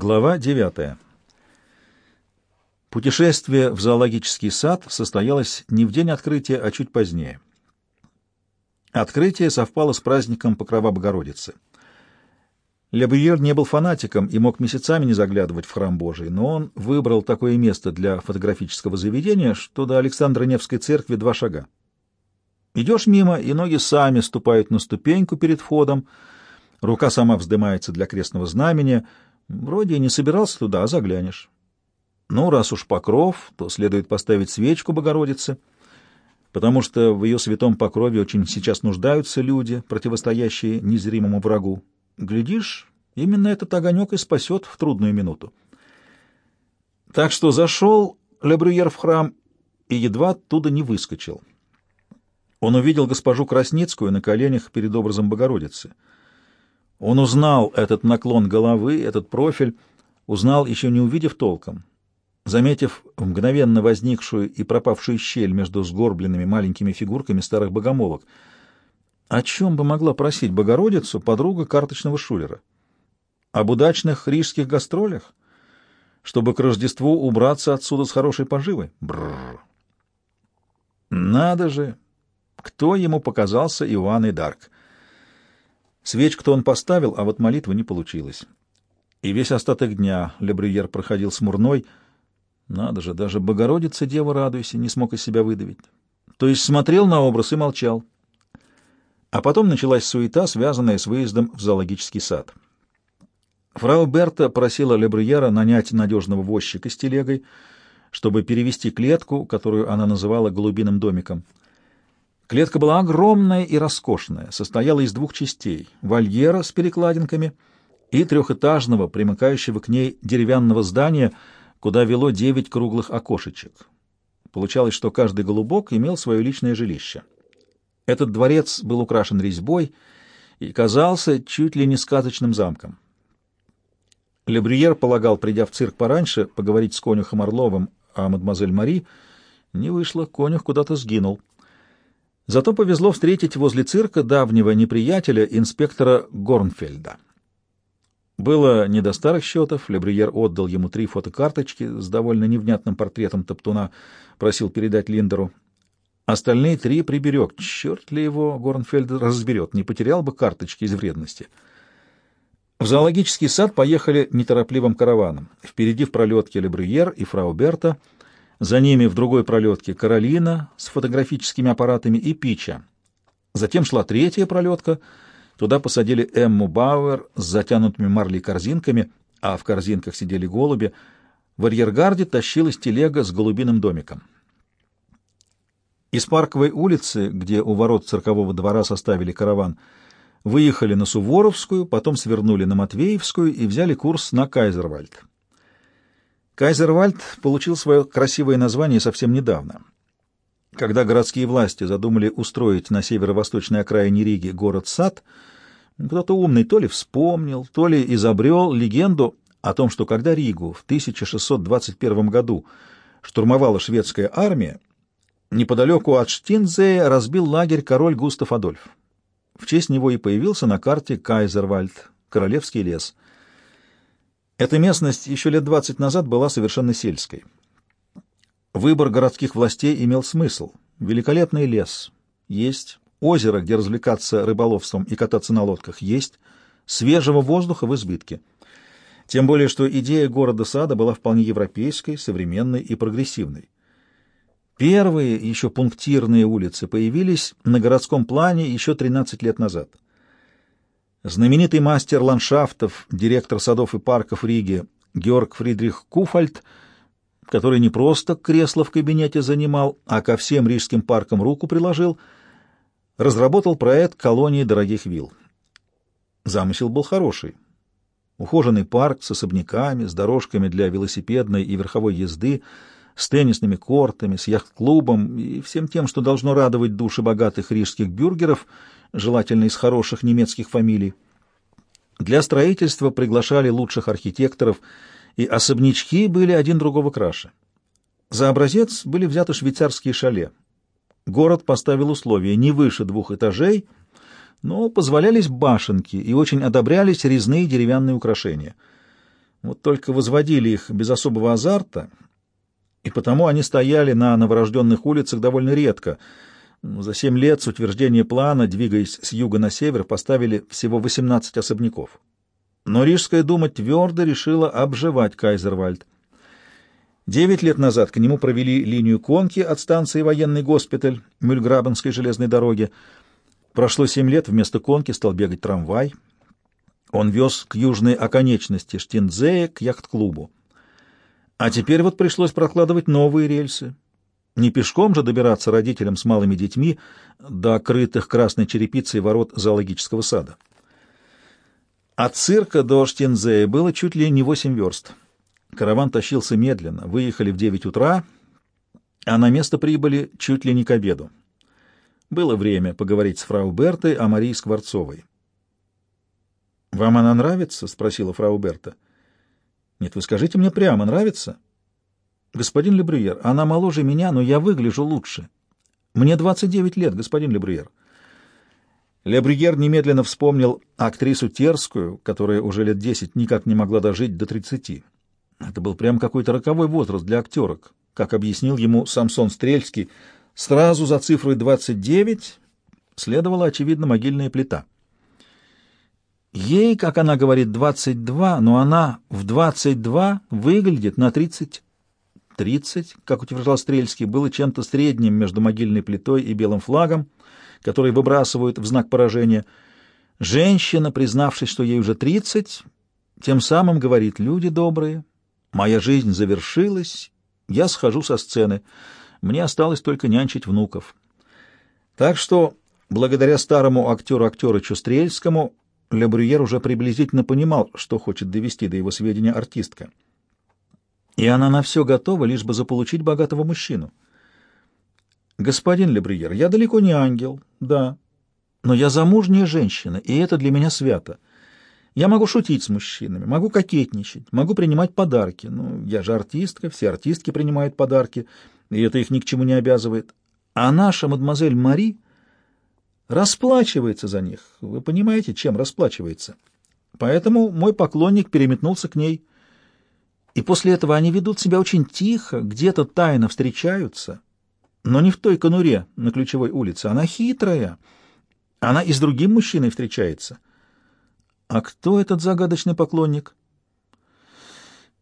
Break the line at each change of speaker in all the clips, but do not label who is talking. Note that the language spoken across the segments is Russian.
Глава 9. Путешествие в зоологический сад состоялось не в день открытия, а чуть позднее. Открытие совпало с праздником Покрова Богородицы. Лебуер не был фанатиком и мог месяцами не заглядывать в храм Божий, но он выбрал такое место для фотографического заведения, что до Александра Невской церкви два шага. Идешь мимо, и ноги сами ступают на ступеньку перед входом, рука сама вздымается для крестного знамения — Вроде и не собирался туда, а заглянешь. Ну, раз уж покров, то следует поставить свечку Богородице, потому что в ее святом покрове очень сейчас нуждаются люди, противостоящие незримому врагу. Глядишь, именно этот огонек и спасет в трудную минуту. Так что зашел Лебрюер в храм и едва оттуда не выскочил. Он увидел госпожу Красницкую на коленях перед образом Богородицы — он узнал этот наклон головы, этот профиль, узнал, еще не увидев толком. Заметив мгновенно возникшую и пропавшую щель между сгорбленными маленькими фигурками старых богомолок, о чем бы могла просить Богородицу подруга карточного шулера? Об удачных рижских гастролях? Чтобы к Рождеству убраться отсюда с хорошей поживой? Бррр! Надо же! Кто ему показался Иоанн Дарк? Свечку-то он поставил, а вот молитвы не получилось. И весь остаток дня Лебрюер проходил смурной. Надо же, даже Богородица, Дева, радуйся, не смог из себя выдавить. То есть смотрел на образ и молчал. А потом началась суета, связанная с выездом в зоологический сад. Фрау Берта просила Лебрюера нанять надежного возчика с телегой, чтобы перевести клетку, которую она называла «голубиным домиком». Клетка была огромная и роскошная, состояла из двух частей — вольера с перекладинками и трехэтажного, примыкающего к ней деревянного здания, куда вело девять круглых окошечек. Получалось, что каждый голубок имел свое личное жилище. Этот дворец был украшен резьбой и казался чуть ли не сказочным замком. Лебрюер полагал, придя в цирк пораньше, поговорить с конюхом Орловым о мадемуазель Мари. Не вышло, конюх куда-то сгинул. Зато повезло встретить возле цирка давнего неприятеля, инспектора Горнфельда. Было не до старых счетов, Лебриер отдал ему три фотокарточки с довольно невнятным портретом Топтуна, просил передать Линдеру. Остальные три приберег. Черт ли его Горнфельд разберет, не потерял бы карточки из вредности. В зоологический сад поехали неторопливым караваном. Впереди в пролетке Лебриер и фрау Берта — за ними в другой пролетке Каролина с фотографическими аппаратами и Пича. Затем шла третья пролетка. Туда посадили Эмму Бауэр с затянутыми марлей корзинками, а в корзинках сидели голуби. В арьергарде тащилась телега с голубиным домиком. Из Парковой улицы, где у ворот циркового двора составили караван, выехали на Суворовскую, потом свернули на Матвеевскую и взяли курс на Кайзервальд. Кайзервальд получил свое красивое название совсем недавно. Когда городские власти задумали устроить на северо-восточной окраине Риги город-сад, кто-то умный то ли вспомнил, то ли изобрел легенду о том, что когда Ригу в 1621 году штурмовала шведская армия, неподалеку от Штинзея разбил лагерь король Густав Адольф. В честь него и появился на карте Кайзервальд, Королевский лес — эта местность еще лет двадцать назад была совершенно сельской. Выбор городских властей имел смысл. Великолепный лес есть, озеро, где развлекаться рыболовством и кататься на лодках есть, свежего воздуха в избытке. Тем более, что идея города-сада была вполне европейской, современной и прогрессивной. Первые еще пунктирные улицы появились на городском плане еще 13 лет назад — Знаменитый мастер ландшафтов, директор садов и парков Риги Георг Фридрих Куфальд, который не просто кресло в кабинете занимал, а ко всем рижским паркам руку приложил, разработал проект колонии дорогих вилл. Замысел был хороший. Ухоженный парк с особняками, с дорожками для велосипедной и верховой езды, с теннисными кортами, с яхт-клубом и всем тем, что должно радовать души богатых рижских бюргеров — желательно из хороших немецких фамилий. Для строительства приглашали лучших архитекторов, и особнячки были один другого краше. За образец были взяты швейцарские шале. Город поставил условия не выше двух этажей, но позволялись башенки и очень одобрялись резные деревянные украшения. Вот только возводили их без особого азарта, и потому они стояли на новорожденных улицах довольно редко. За семь лет с утверждения плана, двигаясь с юга на север, поставили всего 18 особняков. Но Рижская дума твердо решила обживать Кайзервальд. Девять лет назад к нему провели линию конки от станции военный госпиталь Мюльграбенской железной дороги. Прошло семь лет, вместо конки стал бегать трамвай. Он вез к южной оконечности Штиндзея к яхт-клубу. А теперь вот пришлось прокладывать новые рельсы. Не пешком же добираться родителям с малыми детьми до крытых красной черепицей ворот зоологического сада. От цирка до Штинзея было чуть ли не восемь верст. Караван тащился медленно. Выехали в девять утра, а на место прибыли чуть ли не к обеду. Было время поговорить с фрау Бертой о Марии Скворцовой. «Вам она нравится?» — спросила фрау Берта. «Нет, вы скажите мне прямо, нравится?» «Господин Лебрюер, она моложе меня, но я выгляжу лучше. Мне 29 лет, господин Лебрюер». Лебрюер немедленно вспомнил актрису Терскую, которая уже лет десять никак не могла дожить до тридцати. Это был прям какой-то роковой возраст для актерок, как объяснил ему Самсон Стрельский. Сразу за цифрой 29 следовала, очевидно, могильная плита. Ей, как она говорит, 22, но она в 22 выглядит на 30. 30, как утверждал Стрельский, было чем-то средним между могильной плитой и белым флагом, который выбрасывают в знак поражения. Женщина, признавшись, что ей уже 30, тем самым говорит «Люди добрые, Моя жизнь завершилась, я схожу со сцены. Мне осталось только нянчить внуков. Так что, благодаря старому актеру-актеру Чустрельскому, Лебрюер уже приблизительно понимал, что хочет довести до его сведения артистка. И она на все готова, лишь бы заполучить богатого мужчину. «Господин Лебрюер, я далеко не ангел, да, но я замужняя женщина, и это для меня свято. Я могу шутить с мужчинами, могу кокетничать, могу принимать подарки. Ну, я же артистка, все артистки принимают подарки, и это их ни к чему не обязывает. А наша мадемуазель Мари расплачивается за них. Вы понимаете, чем расплачивается? Поэтому мой поклонник переметнулся к ней. И после этого они ведут себя очень тихо, где-то тайно встречаются, но не в той конуре на ключевой улице. Она хитрая. Она и с другим мужчиной встречается. «А кто этот загадочный поклонник?»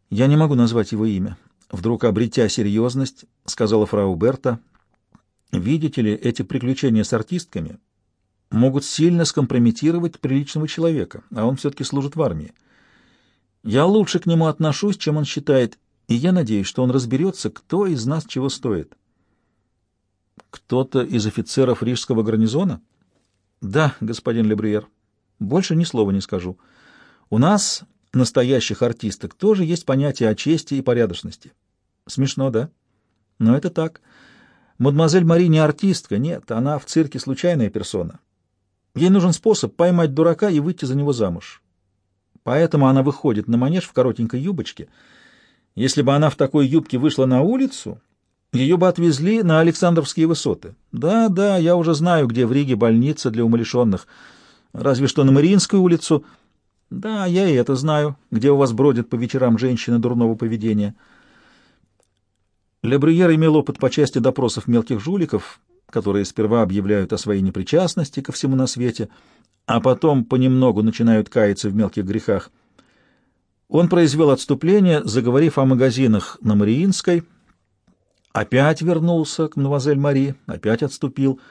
«Я не могу назвать его имя». Вдруг, обретя серьезность, сказала фрау Берта, «Видите ли, эти приключения с артистками могут сильно скомпрометировать приличного человека, а он все-таки служит в армии. Я лучше к нему отношусь, чем он считает, и я надеюсь, что он разберется, кто из нас чего стоит». «Кто-то из офицеров рижского гарнизона?» «Да, господин Лебриер». Больше ни слова не скажу. У нас, настоящих артисток, тоже есть понятие о чести и порядочности. Смешно, да? Но это так. Мадемуазель Мари не артистка, нет, она в цирке случайная персона. Ей нужен способ поймать дурака и выйти за него замуж. Поэтому она выходит на манеж в коротенькой юбочке. Если бы она в такой юбке вышла на улицу, ее бы отвезли на Александровские высоты. Да, да, я уже знаю, где в Риге больница для умалишенных — Разве что на Мариинскую улицу. Да, я и это знаю, где у вас бродят по вечерам женщины дурного поведения. Лебрюер имел опыт по части допросов мелких жуликов, которые сперва объявляют о своей непричастности ко всему на свете, а потом понемногу начинают каяться в мелких грехах. Он произвел отступление, заговорив о магазинах на Мариинской, опять вернулся к мадемуазель Мари, опять отступил —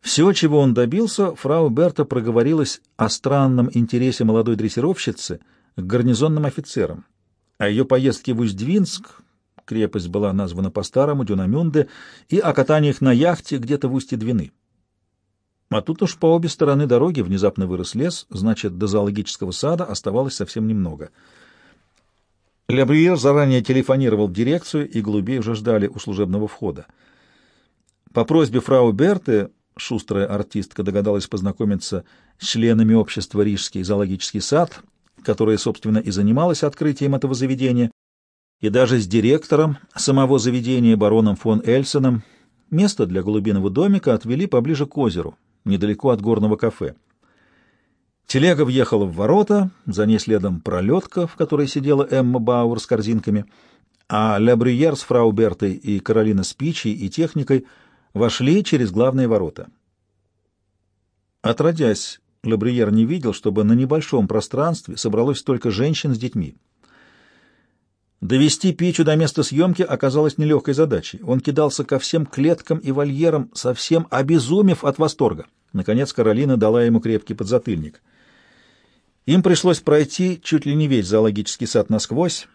все, чего он добился, фрау Берта проговорилась о странном интересе молодой дрессировщицы к гарнизонным офицерам, о ее поездке в Усть-Двинск, крепость была названа по-старому, Дюнамюнде, и о катаниях на яхте где-то в устье Двины. А тут уж по обе стороны дороги внезапно вырос лес, значит, до зоологического сада оставалось совсем немного. Лебриер заранее телефонировал в дирекцию, и голубей уже ждали у служебного входа. По просьбе фрау Берты шустрая артистка догадалась познакомиться с членами общества «Рижский зоологический сад», которое, собственно, и занималось открытием этого заведения, и даже с директором самого заведения, бароном фон Эльсеном, место для голубиного домика отвели поближе к озеру, недалеко от горного кафе. Телега въехала в ворота, за ней следом пролетка, в которой сидела Эмма Бауэр с корзинками, а Ля Брюер с фрау Бертой и Каролина с пичей и техникой вошли через главные ворота. Отродясь, Ля Брюер не видел, чтобы на небольшом пространстве собралось столько женщин с детьми. Довести Пичу до места съемки оказалось нелегкой задачей. Он кидался ко всем клеткам и вольерам, совсем обезумев от восторга. Наконец Каролина дала ему крепкий подзатыльник — им пришлось пройти чуть ли не весь зоологический сад насквозь.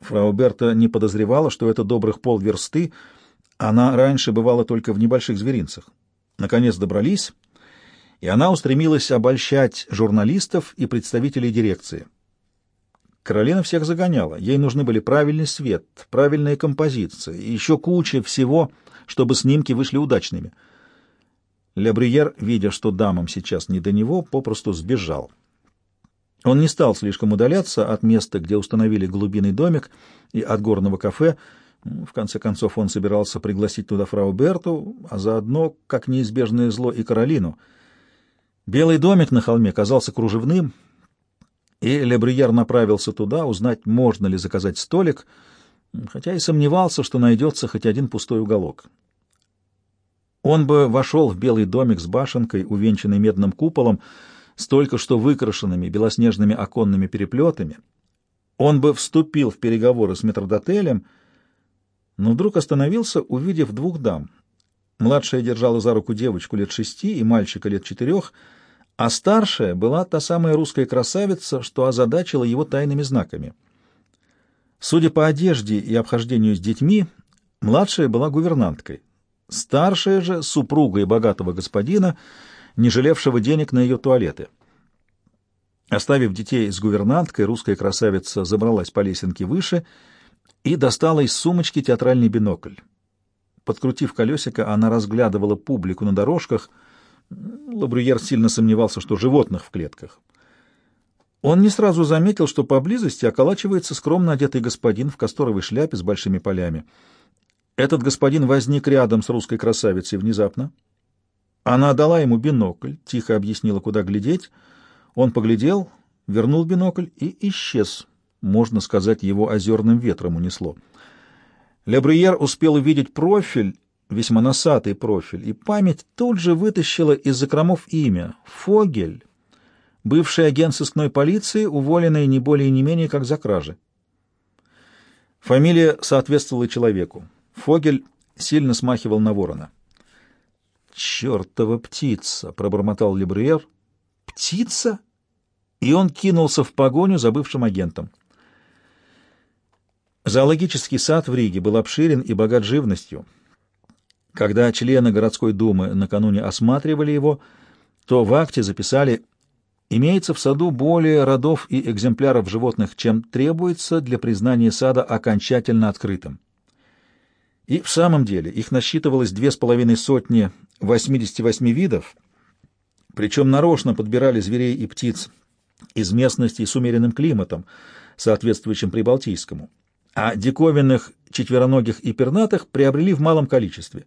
Фрау Берта не подозревала, что это добрых полверсты. Она раньше бывала только в небольших зверинцах. Наконец добрались, и она устремилась обольщать журналистов и представителей дирекции. Каролина всех загоняла. Ей нужны были правильный свет, правильная композиция и еще куча всего, чтобы снимки вышли удачными. Ле Брюер, видя, что дамам сейчас не до него, попросту сбежал. Он не стал слишком удаляться от места, где установили голубиный домик, и от горного кафе. В конце концов, он собирался пригласить туда фрау Берту, а заодно, как неизбежное зло, и Каролину. Белый домик на холме казался кружевным, и Лебрияр направился туда, узнать, можно ли заказать столик, хотя и сомневался, что найдется хоть один пустой уголок. Он бы вошел в белый домик с башенкой, увенчанной медным куполом, с только что выкрашенными белоснежными оконными переплетами, он бы вступил в переговоры с метрдотелем, но вдруг остановился, увидев двух дам. Младшая держала за руку девочку лет шести и мальчика лет четырех, а старшая была та самая русская красавица, что озадачила его тайными знаками. Судя по одежде и обхождению с детьми, младшая была гувернанткой, старшая же — супругой богатого господина — не жалевшего денег на ее туалеты. Оставив детей с гувернанткой, русская красавица забралась по лесенке выше и достала из сумочки театральный бинокль. Подкрутив колесико, она разглядывала публику на дорожках. Лабрюер сильно сомневался, что животных в клетках. Он не сразу заметил, что поблизости околачивается скромно одетый господин в касторовой шляпе с большими полями. Этот господин возник рядом с русской красавицей внезапно, она дала ему бинокль, тихо объяснила, куда глядеть. Он поглядел, вернул бинокль и исчез. Можно сказать, его озерным ветром унесло. Лебриер успел увидеть профиль, весьма носатый профиль, и память тут же вытащила из закромов имя — Фогель, бывший агент сыскной полиции, уволенный не более не менее как за кражи. Фамилия соответствовала человеку. Фогель сильно смахивал на ворона. «Чертова птица!» — пробормотал Лебриер. «Птица?» И он кинулся в погоню за бывшим агентом. Зоологический сад в Риге был обширен и богат живностью. Когда члены городской думы накануне осматривали его, то в акте записали «Имеется в саду более родов и экземпляров животных, чем требуется для признания сада окончательно открытым». И в самом деле их насчитывалось две с половиной сотни 88 видов, причем нарочно подбирали зверей и птиц из местностей с умеренным климатом, соответствующим прибалтийскому, а диковинных четвероногих и пернатых приобрели в малом количестве.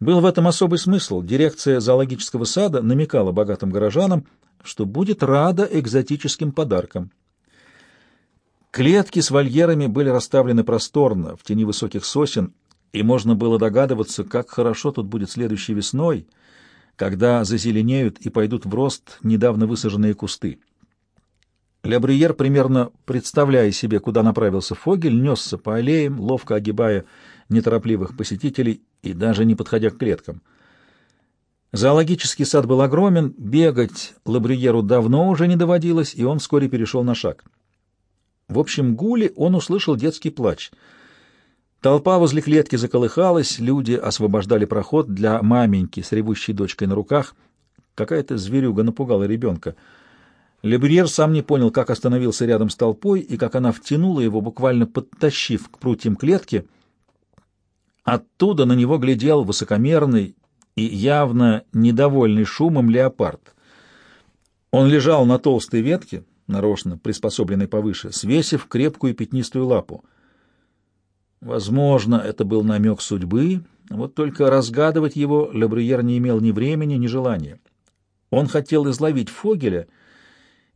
Был в этом особый смысл. Дирекция зоологического сада намекала богатым горожанам, что будет рада экзотическим подаркам. Клетки с вольерами были расставлены просторно, в тени высоких сосен, и можно было догадываться, как хорошо тут будет следующей весной, когда зазеленеют и пойдут в рост недавно высаженные кусты. Лябриер, примерно представляя себе, куда направился Фогель, несся по аллеям, ловко огибая неторопливых посетителей и даже не подходя к клеткам. Зоологический сад был огромен, бегать Лабриеру давно уже не доводилось, и он вскоре перешел на шаг. В общем гуле он услышал детский плач — Толпа возле клетки заколыхалась, люди освобождали проход для маменьки с ревущей дочкой на руках. Какая-то зверюга напугала ребенка. Лебриер сам не понял, как остановился рядом с толпой и как она втянула его, буквально подтащив к прутьям клетки. Оттуда на него глядел высокомерный и явно недовольный шумом леопард. Он лежал на толстой ветке, нарочно приспособленной повыше, свесив крепкую пятнистую лапу — Возможно, это был намек судьбы, вот только разгадывать его Лебрюер не имел ни времени, ни желания. Он хотел изловить Фогеля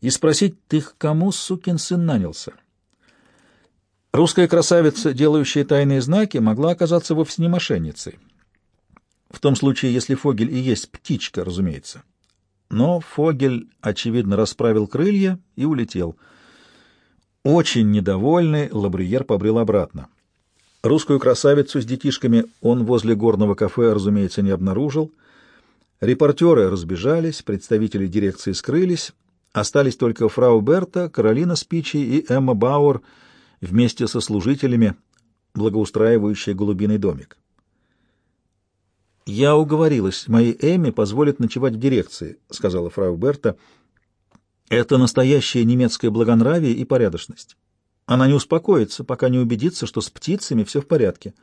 и спросить, ты к кому, сукин сын, нанялся? Русская красавица, делающая тайные знаки, могла оказаться вовсе не мошенницей. В том случае, если Фогель и есть птичка, разумеется. Но Фогель, очевидно, расправил крылья и улетел. Очень недовольный, Лабрюер побрел обратно. Русскую красавицу с детишками он возле горного кафе, разумеется, не обнаружил. Репортеры разбежались, представители дирекции скрылись, остались только фрау Берта, Каролина Спичи и Эмма Бауэр вместе со служителями, благоустраивающие голубиный домик. «Я уговорилась, моей Эмме позволит ночевать в дирекции», — сказала фрау Берта. «Это настоящее немецкое благонравие и порядочность. Она не успокоится, пока не убедится, что с птицами все в порядке.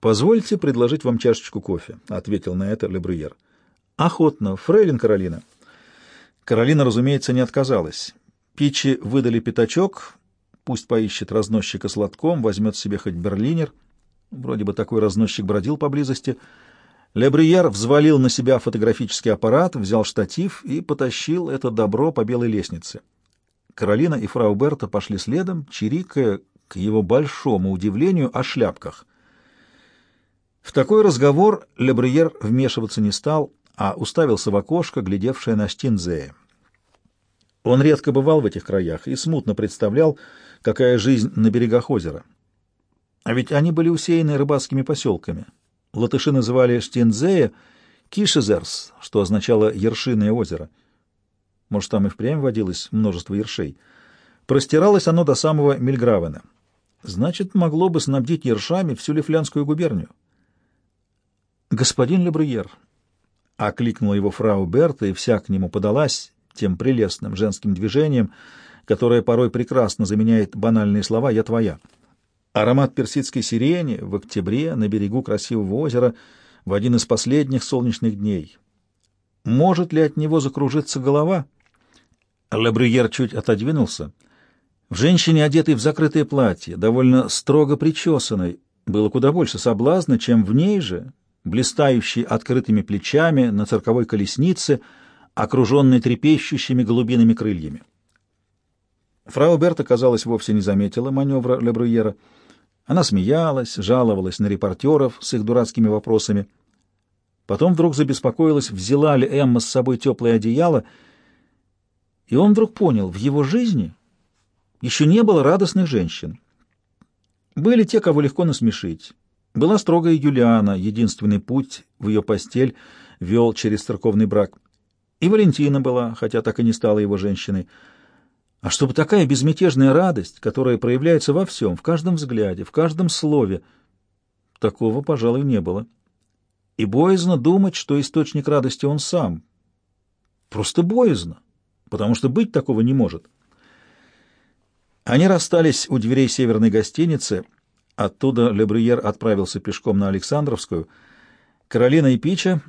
«Позвольте предложить вам чашечку кофе», — ответил на это Лебрюер. «Охотно, фрейлин Каролина». Каролина, разумеется, не отказалась. Пичи выдали пятачок, пусть поищет разносчика с лотком, возьмет себе хоть берлинер. Вроде бы такой разносчик бродил поблизости. Лебрюер взвалил на себя фотографический аппарат, взял штатив и потащил это добро по белой лестнице. Каролина и фрау Берта пошли следом, чирикая, к его большому удивлению, о шляпках. В такой разговор Лебриер вмешиваться не стал, а уставился в окошко, глядевшее на Штинзея. Он редко бывал в этих краях и смутно представлял, какая жизнь на берегах озера. А ведь они были усеяны рыбацкими поселками. Латыши называли Штинзея Кишезерс, что означало «ершиное озеро». Может, там и впрямь водилось множество ершей. Простиралось оно до самого Мильгравена. Значит, могло бы снабдить ершами всю Лифлянскую губернию. «Господин Лебрюер», — окликнула его фрау Берта, и вся к нему подалась тем прелестным женским движением, которое порой прекрасно заменяет банальные слова «я твоя». Аромат персидской сирени в октябре на берегу красивого озера в один из последних солнечных дней. Может ли от него закружиться голова? Лебрюер чуть отодвинулся. В женщине, одетой в закрытое платье, довольно строго причесанной, было куда больше соблазна, чем в ней же, блистающей открытыми плечами на цирковой колеснице, окруженной трепещущими голубиными крыльями. Фрау Берта, казалось, вовсе не заметила маневра Лебрюера. Она смеялась, жаловалась на репортеров с их дурацкими вопросами. Потом вдруг забеспокоилась, взяла ли Эмма с собой теплое одеяло — и он вдруг понял, в его жизни еще не было радостных женщин. Были те, кого легко насмешить. Была строгая Юлиана, единственный путь в ее постель вел через церковный брак. И Валентина была, хотя так и не стала его женщиной. А чтобы такая безмятежная радость, которая проявляется во всем, в каждом взгляде, в каждом слове, такого, пожалуй, не было. И боязно думать, что источник радости он сам. Просто боязно потому что быть такого не может. Они расстались у дверей северной гостиницы. Оттуда Лебрюер отправился пешком на Александровскую. Каролина и Пича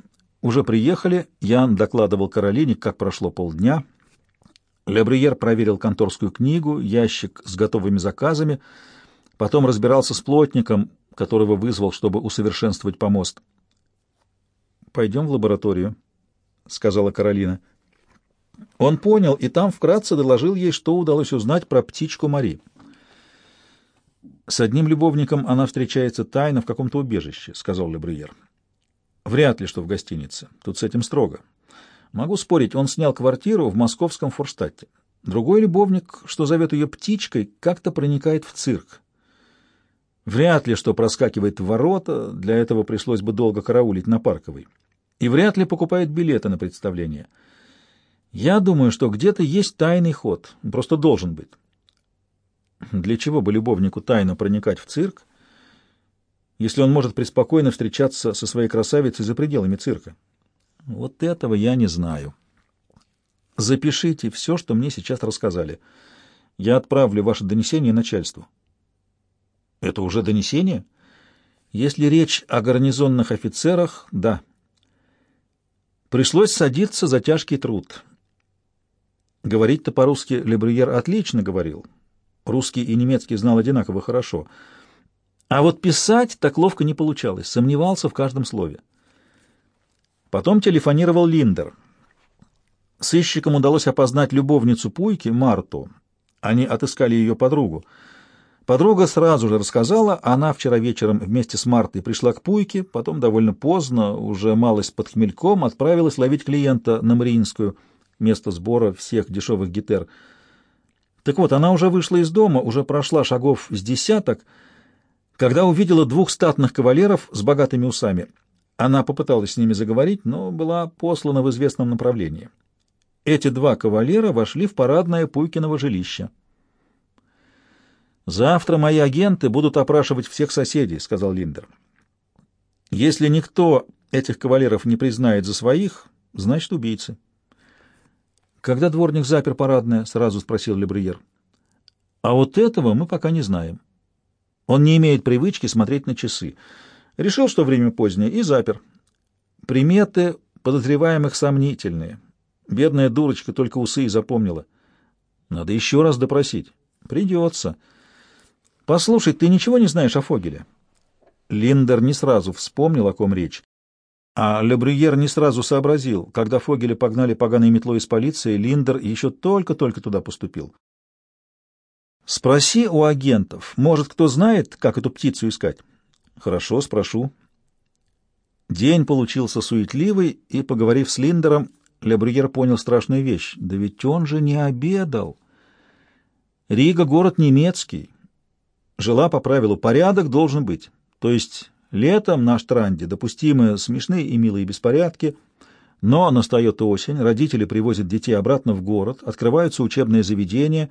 уже приехали. Ян докладывал Каролине, как прошло полдня. Лебрюер проверил конторскую книгу, ящик с готовыми заказами, потом разбирался с плотником, которого вызвал, чтобы усовершенствовать помост. «Пойдем в лабораторию», — сказала Каролина. Он понял и там вкратце доложил ей, что удалось узнать про птичку Мари. «С одним любовником она встречается тайно в каком-то убежище», — сказал Лебриер. «Вряд ли, что в гостинице. Тут с этим строго. Могу спорить, он снял квартиру в московском Форштадте. Другой любовник, что зовет ее птичкой, как-то проникает в цирк. Вряд ли, что проскакивает в ворота, для этого пришлось бы долго караулить на Парковой. И вряд ли покупает билеты на представление». Я думаю, что где-то есть тайный ход, просто должен быть. Для чего бы любовнику тайно проникать в цирк, если он может преспокойно встречаться со своей красавицей за пределами цирка? Вот этого я не знаю. Запишите все, что мне сейчас рассказали. Я отправлю ваше донесение начальству. Это уже донесение? Если речь о гарнизонных офицерах, да. Пришлось садиться за тяжкий труд. Говорить-то по-русски Лебрюер отлично говорил. Русский и немецкий знал одинаково хорошо. А вот писать так ловко не получалось, сомневался в каждом слове. Потом телефонировал Линдер. Сыщикам удалось опознать любовницу Пуйки, Марту. Они отыскали ее подругу. Подруга сразу же рассказала, она вчера вечером вместе с Мартой пришла к Пуйке, потом довольно поздно, уже малость под хмельком, отправилась ловить клиента на Мариинскую, место сбора всех дешевых гитер. Так вот, она уже вышла из дома, уже прошла шагов с десяток, когда увидела двух статных кавалеров с богатыми усами. Она попыталась с ними заговорить, но была послана в известном направлении. Эти два кавалера вошли в парадное Пуйкиного жилища. «Завтра мои агенты будут опрашивать всех соседей», — сказал Линдер. «Если никто этих кавалеров не признает за своих, значит, убийцы». «Когда дворник запер парадное?» — сразу спросил Лебриер. «А вот этого мы пока не знаем. Он не имеет привычки смотреть на часы. Решил, что время позднее, и запер. Приметы подозреваемых сомнительные. Бедная дурочка только усы и запомнила. Надо еще раз допросить. Придется». «Послушай, ты ничего не знаешь о Фогеле?» Линдер не сразу вспомнил, о ком речь. А Лебрюер не сразу сообразил. Когда Фогеля погнали поганой метлой из полиции, Линдер еще только-только туда поступил. «Спроси у агентов. Может, кто знает, как эту птицу искать?» «Хорошо, спрошу». День получился суетливый, и, поговорив с Линдером, Лебрюер понял страшную вещь. Да ведь он же не обедал. Рига — город немецкий жила по правилу «порядок должен быть». То есть летом на Штранде допустимы смешные и милые беспорядки, но настает осень, родители привозят детей обратно в город, открываются учебные заведения,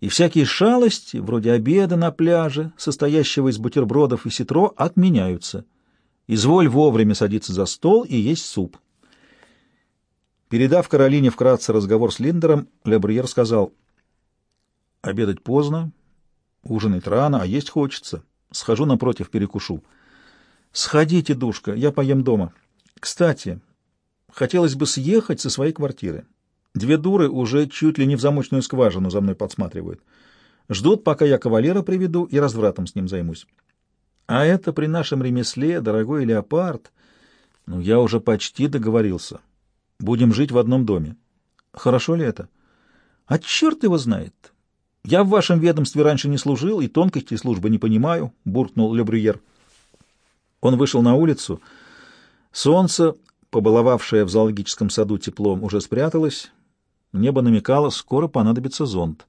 и всякие шалости, вроде обеда на пляже, состоящего из бутербродов и ситро, отменяются. Изволь вовремя садиться за стол и есть суп. Передав Каролине вкратце разговор с Линдером, Лебрюер сказал, «Обедать поздно, Ужинать рано, а есть хочется. Схожу напротив, перекушу. Сходите, душка, я поем дома. Кстати, хотелось бы съехать со своей квартиры. Две дуры уже чуть ли не в замочную скважину за мной подсматривают. Ждут, пока я кавалера приведу и развратом с ним займусь. А это при нашем ремесле, дорогой леопард. Ну, я уже почти договорился. Будем жить в одном доме. Хорошо ли это? А черт его знает. «Я в вашем ведомстве раньше не служил и тонкости службы не понимаю», — буркнул Лебрюер. Он вышел на улицу. Солнце, побаловавшее в зоологическом саду теплом, уже спряталось. Небо намекало, скоро понадобится зонт.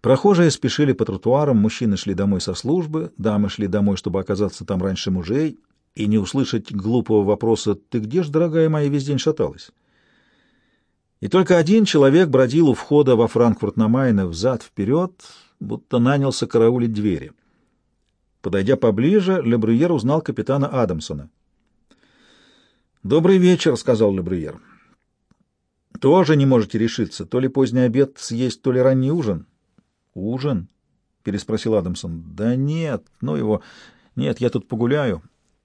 Прохожие спешили по тротуарам, мужчины шли домой со службы, дамы шли домой, чтобы оказаться там раньше мужей и не услышать глупого вопроса «Ты где ж, дорогая моя, весь день шаталась?» И только один человек бродил у входа во Франкфурт на Майне взад-вперед, будто нанялся караулить двери. Подойдя поближе, Лебрюер узнал капитана Адамсона. «Добрый вечер», — сказал Лебрюер. «Тоже не можете решиться, то ли поздний обед съесть, то ли ранний ужин». «Ужин?» — переспросил Адамсон. «Да нет, ну его... Нет, я тут погуляю».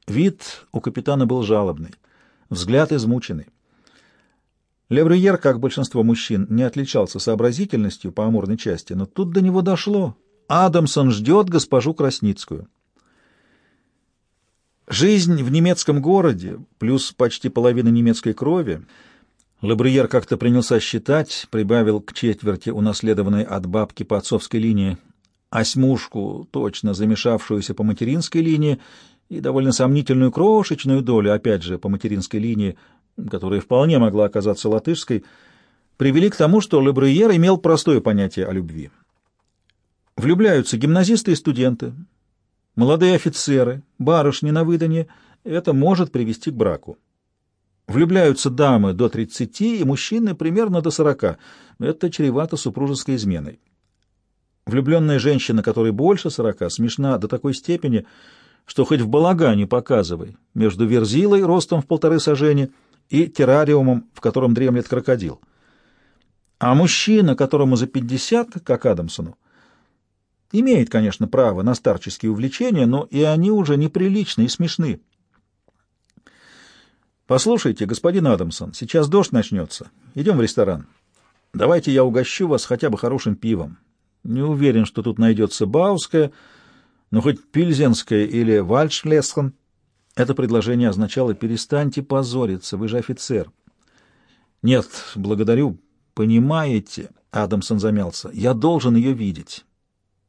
Вид у капитана был жалобный, взгляд измученный. Левриер, как большинство мужчин, не отличался сообразительностью по амурной части, но тут до него дошло. Адамсон ждет госпожу Красницкую. Жизнь в немецком городе, плюс почти половина немецкой крови, Лебриер как-то принялся считать, прибавил к четверти унаследованной от бабки по отцовской линии осьмушку, точно замешавшуюся по материнской линии, и довольно сомнительную крошечную долю, опять же, по материнской линии, которая вполне могла оказаться латышской, привели к тому, что Лебрюер имел простое понятие о любви. Влюбляются гимназисты и студенты, молодые офицеры, барышни на выданье. Это может привести к браку. Влюбляются дамы до 30 и мужчины примерно до 40. Это чревато супружеской изменой. Влюбленная женщина, которой больше 40, смешна до такой степени, что хоть в балагане показывай, между верзилой ростом в полторы сажени — и террариумом, в котором дремлет крокодил. А мужчина, которому за пятьдесят, как Адамсону, имеет, конечно, право на старческие увлечения, но и они уже неприличны и смешны. «Послушайте, господин Адамсон, сейчас дождь начнется. Идем в ресторан. Давайте я угощу вас хотя бы хорошим пивом. Не уверен, что тут найдется бауское, но хоть пильзенское или вальшфлесхен». Это предложение означало «перестаньте позориться, вы же офицер». «Нет, благодарю. Понимаете...» — Адамсон замялся. «Я должен ее видеть.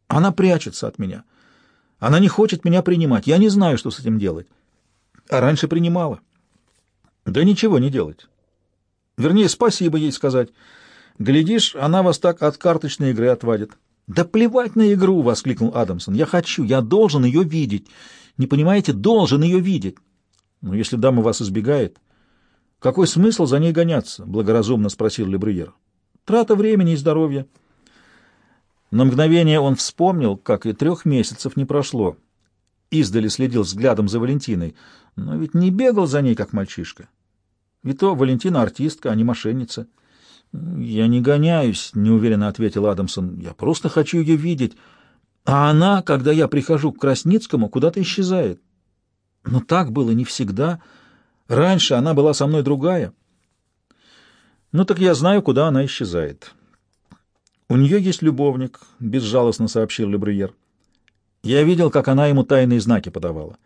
Она прячется от меня. Она не хочет меня принимать. Я не знаю, что с этим делать. А раньше принимала. Да ничего не делать. Вернее, спасибо ей сказать. Глядишь, она вас так от карточной игры отвадит. «Да плевать на игру!» — воскликнул Адамсон. «Я хочу, я должен ее видеть. Не понимаете, должен ее видеть». «Но если дама вас избегает, какой смысл за ней гоняться?» — благоразумно спросил Лебрюер. «Трата времени и здоровья». На мгновение он вспомнил, как и трех месяцев не прошло. Издали следил взглядом за Валентиной, но ведь не бегал за ней, как мальчишка. И то Валентина артистка, а не мошенница. «Я не гоняюсь», — неуверенно ответил Адамсон. «Я просто хочу ее видеть. А она, когда я прихожу к Красницкому, куда-то исчезает. Но так было не всегда. Раньше она была со мной другая». «Ну так я знаю, куда она исчезает». «У нее есть любовник», — безжалостно сообщил Лебрюер. «Я видел, как она ему тайные знаки подавала.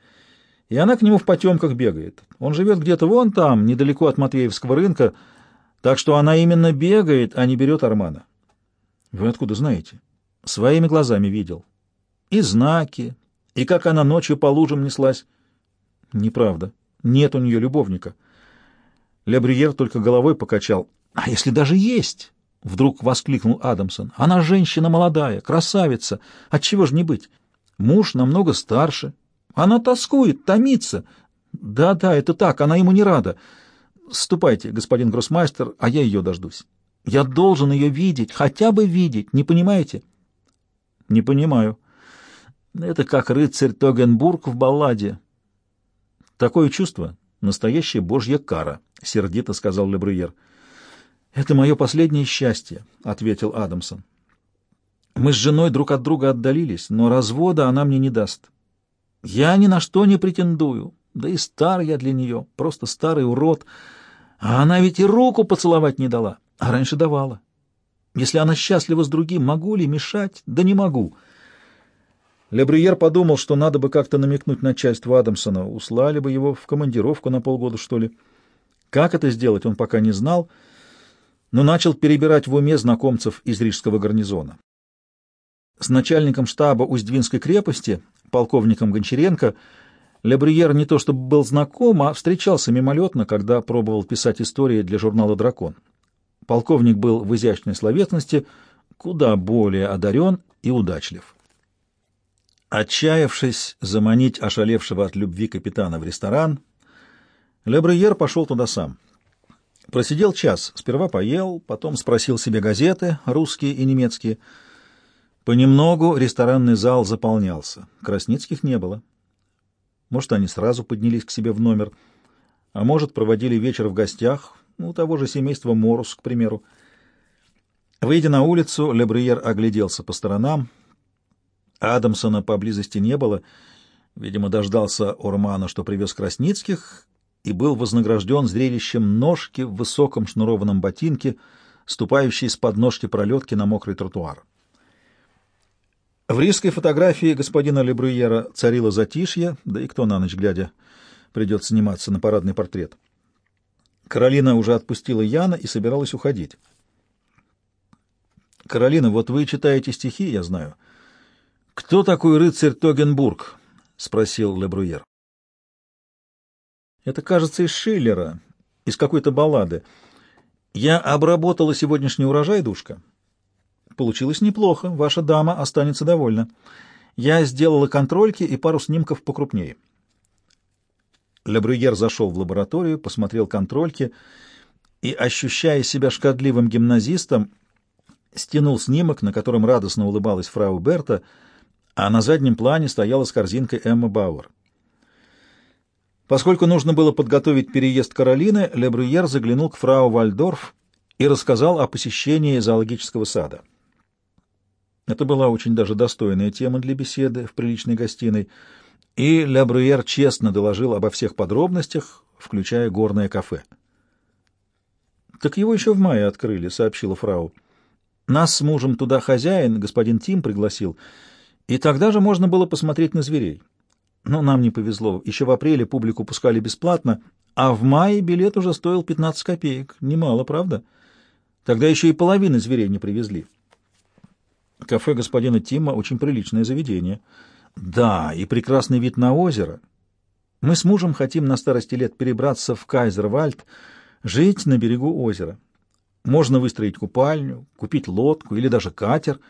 И она к нему в потемках бегает. Он живет где-то вон там, недалеко от Матвеевского рынка, — так что она именно бегает, а не берет Армана. Вы откуда знаете? Своими глазами видел. И знаки, и как она ночью по лужам неслась. Неправда. Нет у нее любовника. Лебрюер только головой покачал. А если даже есть? Вдруг воскликнул Адамсон. Она женщина молодая, красавица. Отчего же не быть? Муж намного старше. Она тоскует, томится. Да-да, это так, она ему не рада. Ступайте, господин гроссмастер, а я ее дождусь. Я должен ее видеть, хотя бы видеть, не понимаете? Не понимаю. Это как рыцарь Тогенбург в балладе. Такое чувство — настоящая божья кара, — сердито сказал Лебрюер. Это мое последнее счастье, — ответил Адамсон. Мы с женой друг от друга отдалились, но развода она мне не даст. Я ни на что не претендую, да и стар я для нее, просто старый урод — а она ведь и руку поцеловать не дала, а раньше давала. Если она счастлива с другим, могу ли мешать? Да не могу. Лебрюер подумал, что надо бы как-то намекнуть начальству Адамсона, услали бы его в командировку на полгода, что ли. Как это сделать, он пока не знал, но начал перебирать в уме знакомцев из Рижского гарнизона. С начальником штаба Усть-Двинской крепости, полковником Гончаренко, Лебрюер не то чтобы был знаком, а встречался мимолетно, когда пробовал писать истории для журнала «Дракон». Полковник был в изящной словесности куда более одарен и удачлив. Отчаявшись заманить ошалевшего от любви капитана в ресторан, Лебрюер пошел туда сам. Просидел час, сперва поел, потом спросил себе газеты, русские и немецкие. Понемногу ресторанный зал заполнялся, Красницких не было. Может, они сразу поднялись к себе в номер, а может, проводили вечер в гостях, у того же семейства Морус, к примеру. Выйдя на улицу, Лебриер огляделся по сторонам. Адамсона поблизости не было. Видимо, дождался Ормана, что привез Красницких, и был вознагражден зрелищем ножки в высоком шнурованном ботинке, ступающей с подножки пролетки на мокрый тротуар. В рижской фотографии господина Лебрюера царило затишье, да и кто на ночь глядя придет сниматься на парадный портрет. Каролина уже отпустила Яна и собиралась уходить. «Каролина, вот вы читаете стихи, я знаю. Кто такой рыцарь Тогенбург?» — спросил Лебрюер. «Это, кажется, из Шиллера, из какой-то баллады. Я обработала сегодняшний урожай, душка, Получилось неплохо, ваша дама останется довольна. Я сделала контрольки и пару снимков покрупнее. Лебрюер зашел в лабораторию, посмотрел контрольки и, ощущая себя шкодливым гимназистом, стянул снимок, на котором радостно улыбалась фрау Берта, а на заднем плане стояла с корзинкой Эмма Бауэр. Поскольку нужно было подготовить переезд Каролины, Лебрюер заглянул к фрау Вальдорф и рассказал о посещении зоологического сада. Это была очень даже достойная тема для беседы в приличной гостиной, и Ля Брюер честно доложил обо всех подробностях, включая горное кафе. «Так его еще в мае открыли», — сообщила фрау. «Нас с мужем туда хозяин, господин Тим, пригласил, и тогда же можно было посмотреть на зверей. Но нам не повезло. Еще в апреле публику пускали бесплатно, а в мае билет уже стоил 15 копеек. Немало, правда? Тогда еще и половины зверей не привезли. Кафе господина Тима очень приличное заведение. Да, и прекрасный вид на озеро. Мы с мужем хотим на старости лет перебраться в Кайзервальд, жить на берегу озера. Можно выстроить купальню, купить лодку или даже катер.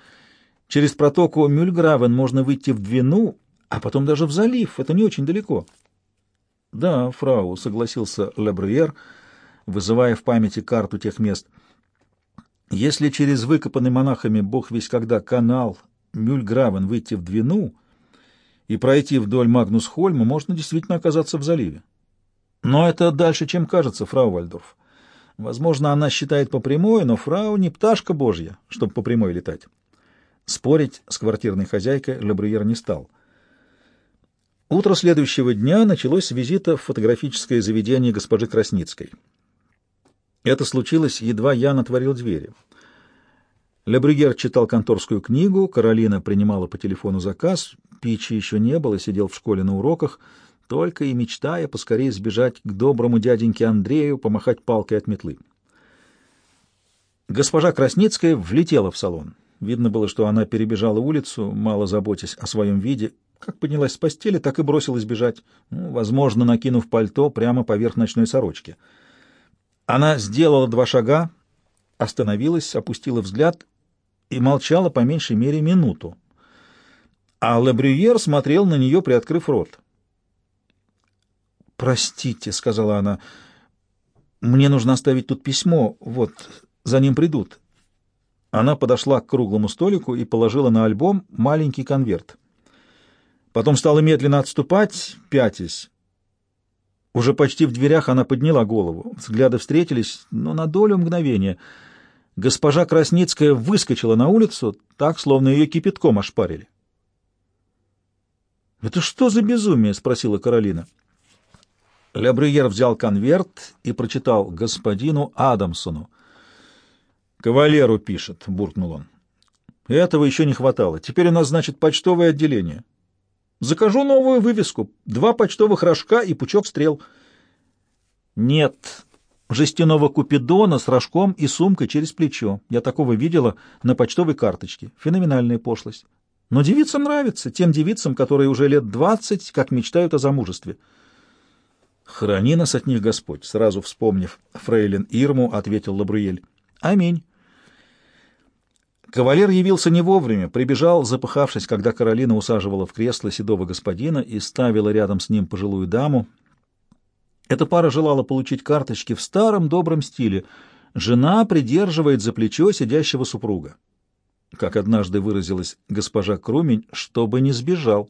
Через протоку Мюльгравен можно выйти в Двину, а потом даже в залив. Это не очень далеко. — Да, фрау, — согласился Лебрюер, вызывая в памяти карту тех мест. Если через выкопанный монахами бог весь когда канал Мюльгравен выйти в Двину и пройти вдоль Магнус-Хольма, можно действительно оказаться в заливе. Но это дальше, чем кажется, фрау Вальдорф. Возможно, она считает по прямой, но фрау не пташка божья, чтобы по прямой летать. Спорить с квартирной хозяйкой Лебрюер не стал. Утро следующего дня началось с визита в фотографическое заведение госпожи Красницкой. Это случилось, едва я натворил двери. Лебрюгер читал конторскую книгу, Каролина принимала по телефону заказ, Пичи еще не было, сидел в школе на уроках, только и мечтая поскорее сбежать к доброму дяденьке Андрею, помахать палкой от метлы. Госпожа Красницкая влетела в салон. Видно было, что она перебежала улицу, мало заботясь о своем виде, как поднялась с постели, так и бросилась бежать, ну, возможно, накинув пальто прямо поверх ночной сорочки. Она сделала два шага, остановилась, опустила взгляд и молчала по меньшей мере минуту. А Лебрюер смотрел на нее, приоткрыв рот. «Простите», — сказала она, — «мне нужно оставить тут письмо, вот, за ним придут». Она подошла к круглому столику и положила на альбом маленький конверт. Потом стала медленно отступать, пятясь. Уже почти в дверях она подняла голову. Взгляды встретились, но на долю мгновения. Госпожа Красницкая выскочила на улицу, так, словно ее кипятком ошпарили. «Это что за безумие?» — спросила Каролина. Лябрюер взял конверт и прочитал господину Адамсону. «Кавалеру пишет», — буркнул он. «Этого еще не хватало. Теперь у нас, значит, почтовое отделение. Закажу новую вывеску. Два почтовых рожка и пучок стрел. Нет жестяного купидона с рожком и сумкой через плечо. Я такого видела на почтовой карточке. Феноменальная пошлость. Но девицам нравится, тем девицам, которые уже лет двадцать, как мечтают о замужестве. «Храни нас от них, Господь!» Сразу вспомнив фрейлин Ирму, ответил Лабруель. «Аминь!» Кавалер явился не вовремя, прибежал, запыхавшись, когда Каролина усаживала в кресло седого господина и ставила рядом с ним пожилую даму. Эта пара желала получить карточки в старом добром стиле. Жена придерживает за плечо сидящего супруга. Как однажды выразилась госпожа Крумень, чтобы не сбежал.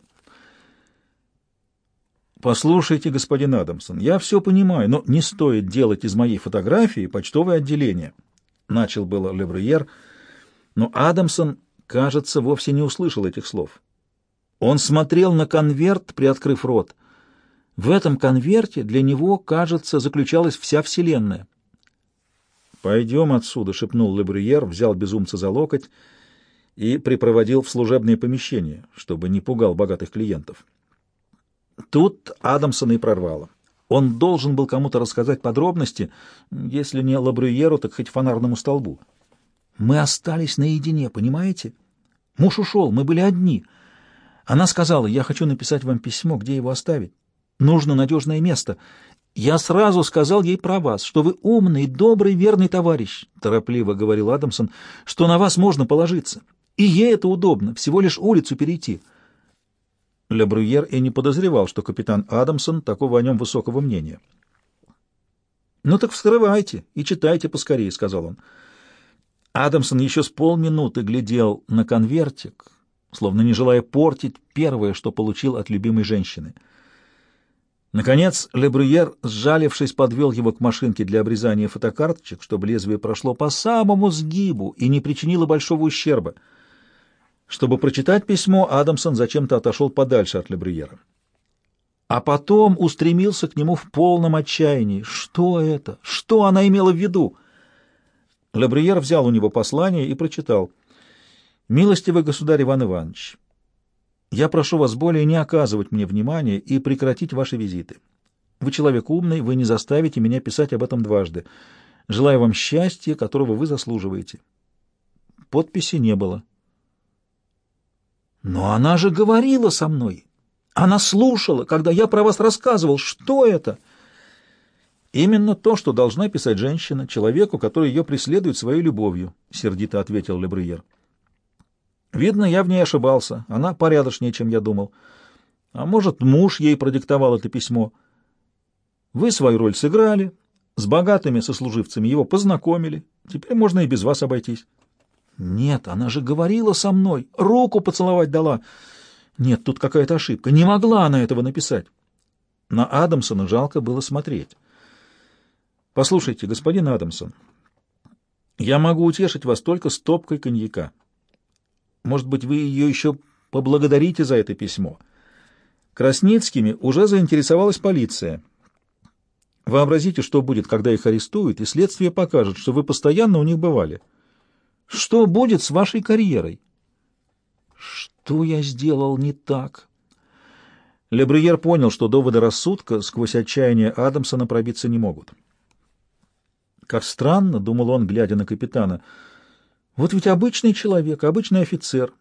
«Послушайте, господин Адамсон, я все понимаю, но не стоит делать из моей фотографии почтовое отделение», — начал было Левриер, — но Адамсон, кажется, вовсе не услышал этих слов. Он смотрел на конверт, приоткрыв рот. В этом конверте для него, кажется, заключалась вся Вселенная. «Пойдем отсюда», — шепнул Лебрюер, взял безумца за локоть и припроводил в служебное помещение, чтобы не пугал богатых клиентов. Тут Адамсона и прорвало. Он должен был кому-то рассказать подробности, если не Лабрюеру, так хоть фонарному столбу. Мы остались наедине, понимаете? Муж ушел, мы были одни. Она сказала, я хочу написать вам письмо, где его оставить. Нужно надежное место. Я сразу сказал ей про вас, что вы умный, добрый, верный товарищ, торопливо говорил Адамсон, что на вас можно положиться. И ей это удобно, всего лишь улицу перейти. Ле и не подозревал, что капитан Адамсон такого о нем высокого мнения. «Ну так вскрывайте и читайте поскорее», — сказал он. Адамсон еще с полминуты глядел на конвертик, словно не желая портить первое, что получил от любимой женщины. Наконец Лебрюер, сжалившись, подвел его к машинке для обрезания фотокарточек, чтобы лезвие прошло по самому сгибу и не причинило большого ущерба. Чтобы прочитать письмо, Адамсон зачем-то отошел подальше от Лебрюера. А потом устремился к нему в полном отчаянии. Что это? Что она имела в виду? Лабриер взял у него послание и прочитал. «Милостивый государь Иван Иванович, Я прошу вас более не оказывать мне внимания и прекратить ваши визиты. Вы человек умный, вы не заставите меня писать об этом дважды. Желаю вам счастья, которого вы заслуживаете. Подписи не было. Но она же говорила со мной. Она слушала, когда я про вас рассказывал. Что это? Именно то, что должна писать женщина человеку, который ее преследует своей любовью, сердито ответил Лебрюер. Видно, я в ней ошибался. Она порядочнее, чем я думал. А может, муж ей продиктовал это письмо. Вы свою роль сыграли, с богатыми сослуживцами его познакомили. Теперь можно и без вас обойтись. Нет, она же говорила со мной, руку поцеловать дала. Нет, тут какая-то ошибка. Не могла она этого написать. На Адамсона жалко было смотреть. Послушайте, господин Адамсон, я могу утешить вас только стопкой коньяка. Может быть, вы ее еще поблагодарите за это письмо. Красницкими уже заинтересовалась полиция. Вообразите, что будет, когда их арестуют, и следствие покажет, что вы постоянно у них бывали. Что будет с вашей карьерой? Что я сделал не так? Лебрюер понял, что доводы рассудка сквозь отчаяние Адамсона пробиться не могут. Как странно, — думал он, глядя на капитана, — вот ведь обычный человек, обычный офицер,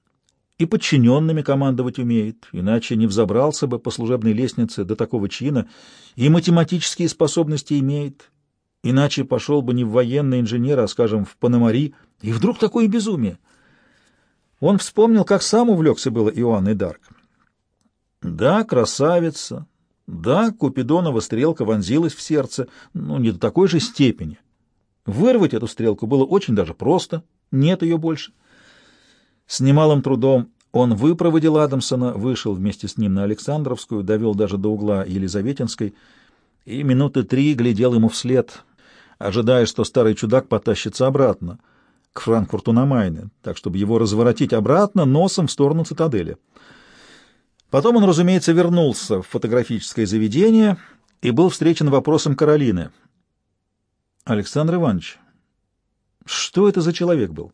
и подчиненными командовать умеет, иначе не взобрался бы по служебной лестнице до такого чина, и математические способности имеет, иначе пошел бы не в военный инженер, а, скажем, в Пономари, и вдруг такое безумие. Он вспомнил, как сам увлекся было Иоанной Дарк. Да, красавица, да, Купидонова стрелка вонзилась в сердце, но не до такой же степени. Вырвать эту стрелку было очень даже просто, нет ее больше — с немалым трудом он выпроводил Адамсона, вышел вместе с ним на Александровскую, довел даже до угла Елизаветинской и минуты три глядел ему вслед, ожидая, что старый чудак потащится обратно, к Франкфурту на Майне, так, чтобы его разворотить обратно носом в сторону цитадели. Потом он, разумеется, вернулся в фотографическое заведение и был встречен вопросом Каролины. «Александр Иванович, что это за человек был?»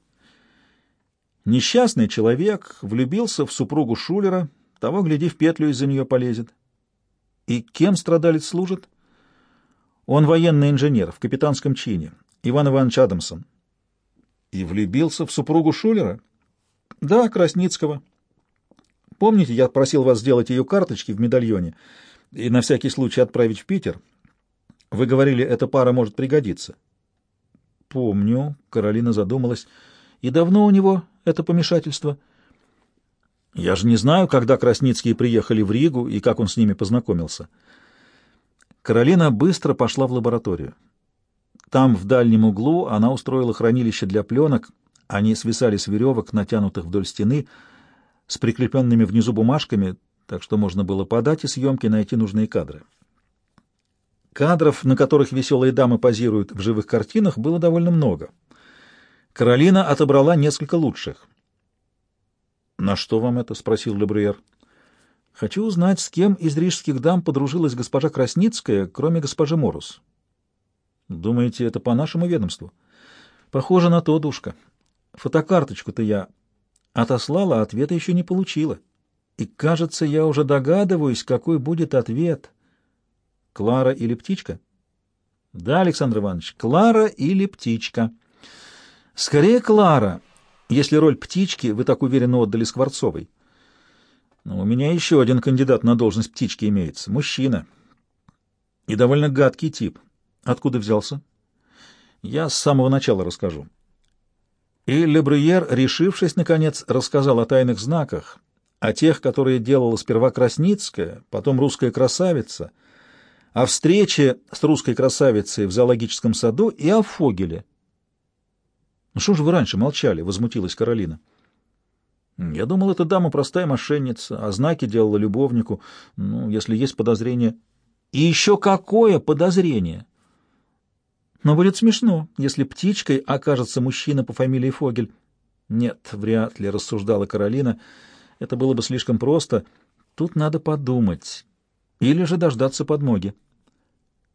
Несчастный человек влюбился в супругу Шулера, того, гляди, в петлю из-за нее полезет. И кем страдалец служит? Он военный инженер в капитанском чине, Иван Иванович Адамсон. И влюбился в супругу Шулера? Да, Красницкого. Помните, я просил вас сделать ее карточки в медальоне и на всякий случай отправить в Питер? Вы говорили, эта пара может пригодиться. Помню, Каролина задумалась. И давно у него это помешательство? Я же не знаю, когда Красницкие приехали в Ригу и как он с ними познакомился. Каролина быстро пошла в лабораторию. Там, в дальнем углу, она устроила хранилище для пленок. Они свисали с веревок, натянутых вдоль стены, с прикрепленными внизу бумажками, так что можно было подать и съемки найти нужные кадры. Кадров, на которых веселые дамы позируют в живых картинах, было довольно много — Каролина отобрала несколько лучших. «На что вам это?» — спросил Лебрюер. «Хочу узнать, с кем из рижских дам подружилась госпожа Красницкая, кроме госпожи Морус». «Думаете, это по нашему ведомству?» «Похоже на то, душка. Фотокарточку-то я отослала, а ответа еще не получила. И, кажется, я уже догадываюсь, какой будет ответ. Клара или птичка?» «Да, Александр Иванович, Клара или птичка». Скорее Клара, если роль птички вы так уверенно отдали Скворцовой. Но у меня еще один кандидат на должность птички имеется. Мужчина. И довольно гадкий тип. Откуда взялся? Я с самого начала расскажу. И Лебрюер, решившись, наконец, рассказал о тайных знаках, о тех, которые делала сперва Красницкая, потом русская красавица, о встрече с русской красавицей в зоологическом саду и о Фогеле — «Ну что же вы раньше молчали?» — возмутилась Каролина. «Я думал, эта дама простая мошенница, а знаки делала любовнику, ну, если есть подозрение». «И еще какое подозрение!» «Но будет смешно, если птичкой окажется мужчина по фамилии Фогель». «Нет, вряд ли», — рассуждала Каролина. «Это было бы слишком просто. Тут надо подумать. Или же дождаться подмоги».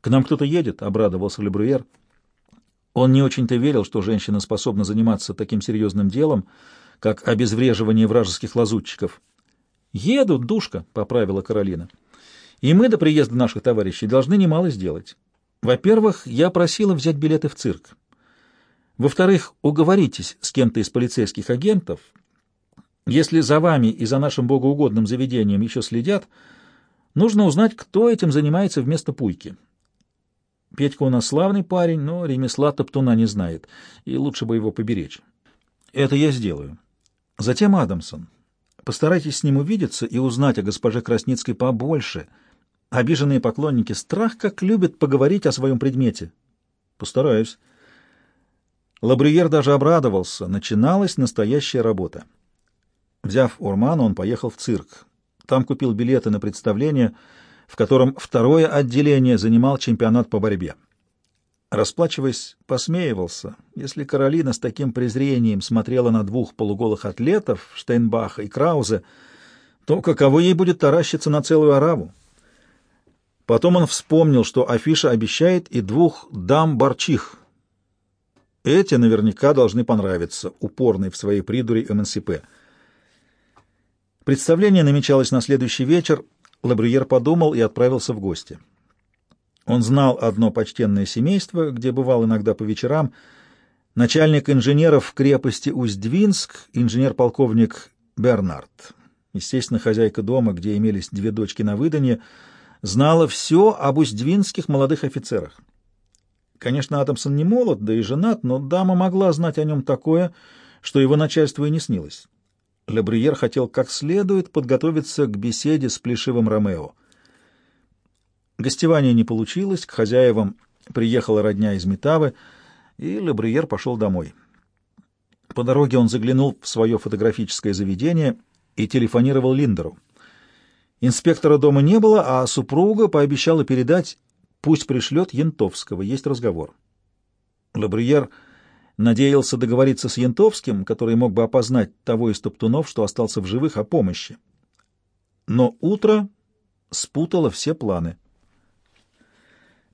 «К нам кто-то едет», — обрадовался Лебруер. Он не очень-то верил, что женщина способна заниматься таким серьезным делом, как обезвреживание вражеских лазутчиков. «Едут, душка», — поправила Каролина. «И мы до приезда наших товарищей должны немало сделать. Во-первых, я просила взять билеты в цирк. Во-вторых, уговоритесь с кем-то из полицейских агентов. Если за вами и за нашим богоугодным заведением еще следят, нужно узнать, кто этим занимается вместо Пуйки. Петька у нас славный парень, но ремесла топтуна не знает, и лучше бы его поберечь. Это я сделаю. Затем Адамсон. Постарайтесь с ним увидеться и узнать о госпоже Красницкой побольше. Обиженные поклонники страх как любят поговорить о своем предмете. Постараюсь. Лабриер даже обрадовался. Начиналась настоящая работа. Взяв Урмана, он поехал в цирк. Там купил билеты на представление, в котором второе отделение занимал чемпионат по борьбе. Расплачиваясь, посмеивался. Если Каролина с таким презрением смотрела на двух полуголых атлетов, Штейнбаха и Краузе, то каково ей будет таращиться на целую араву? Потом он вспомнил, что афиша обещает и двух дам-борчих. Эти наверняка должны понравиться, упорный в своей придуре МНСП. Представление намечалось на следующий вечер. Лабрюер подумал и отправился в гости. Он знал одно почтенное семейство, где бывал иногда по вечерам. Начальник инженеров в крепости Усть-Двинск, инженер-полковник Бернард. Естественно, хозяйка дома, где имелись две дочки на выданье, знала все об усть-двинских молодых офицерах. Конечно, Адамсон не молод, да и женат, но дама могла знать о нем такое, что его начальству и не снилось. Лебриер хотел как следует подготовиться к беседе с плешивым Ромео. Гостевание не получилось, к хозяевам приехала родня из Метавы, и Лебриер пошел домой. По дороге он заглянул в свое фотографическое заведение и телефонировал Линдеру. Инспектора дома не было, а супруга пообещала передать, пусть пришлет Янтовского, есть разговор. Лебриер надеялся договориться с Янтовским, который мог бы опознать того из топтунов, что остался в живых, о помощи. Но утро спутало все планы —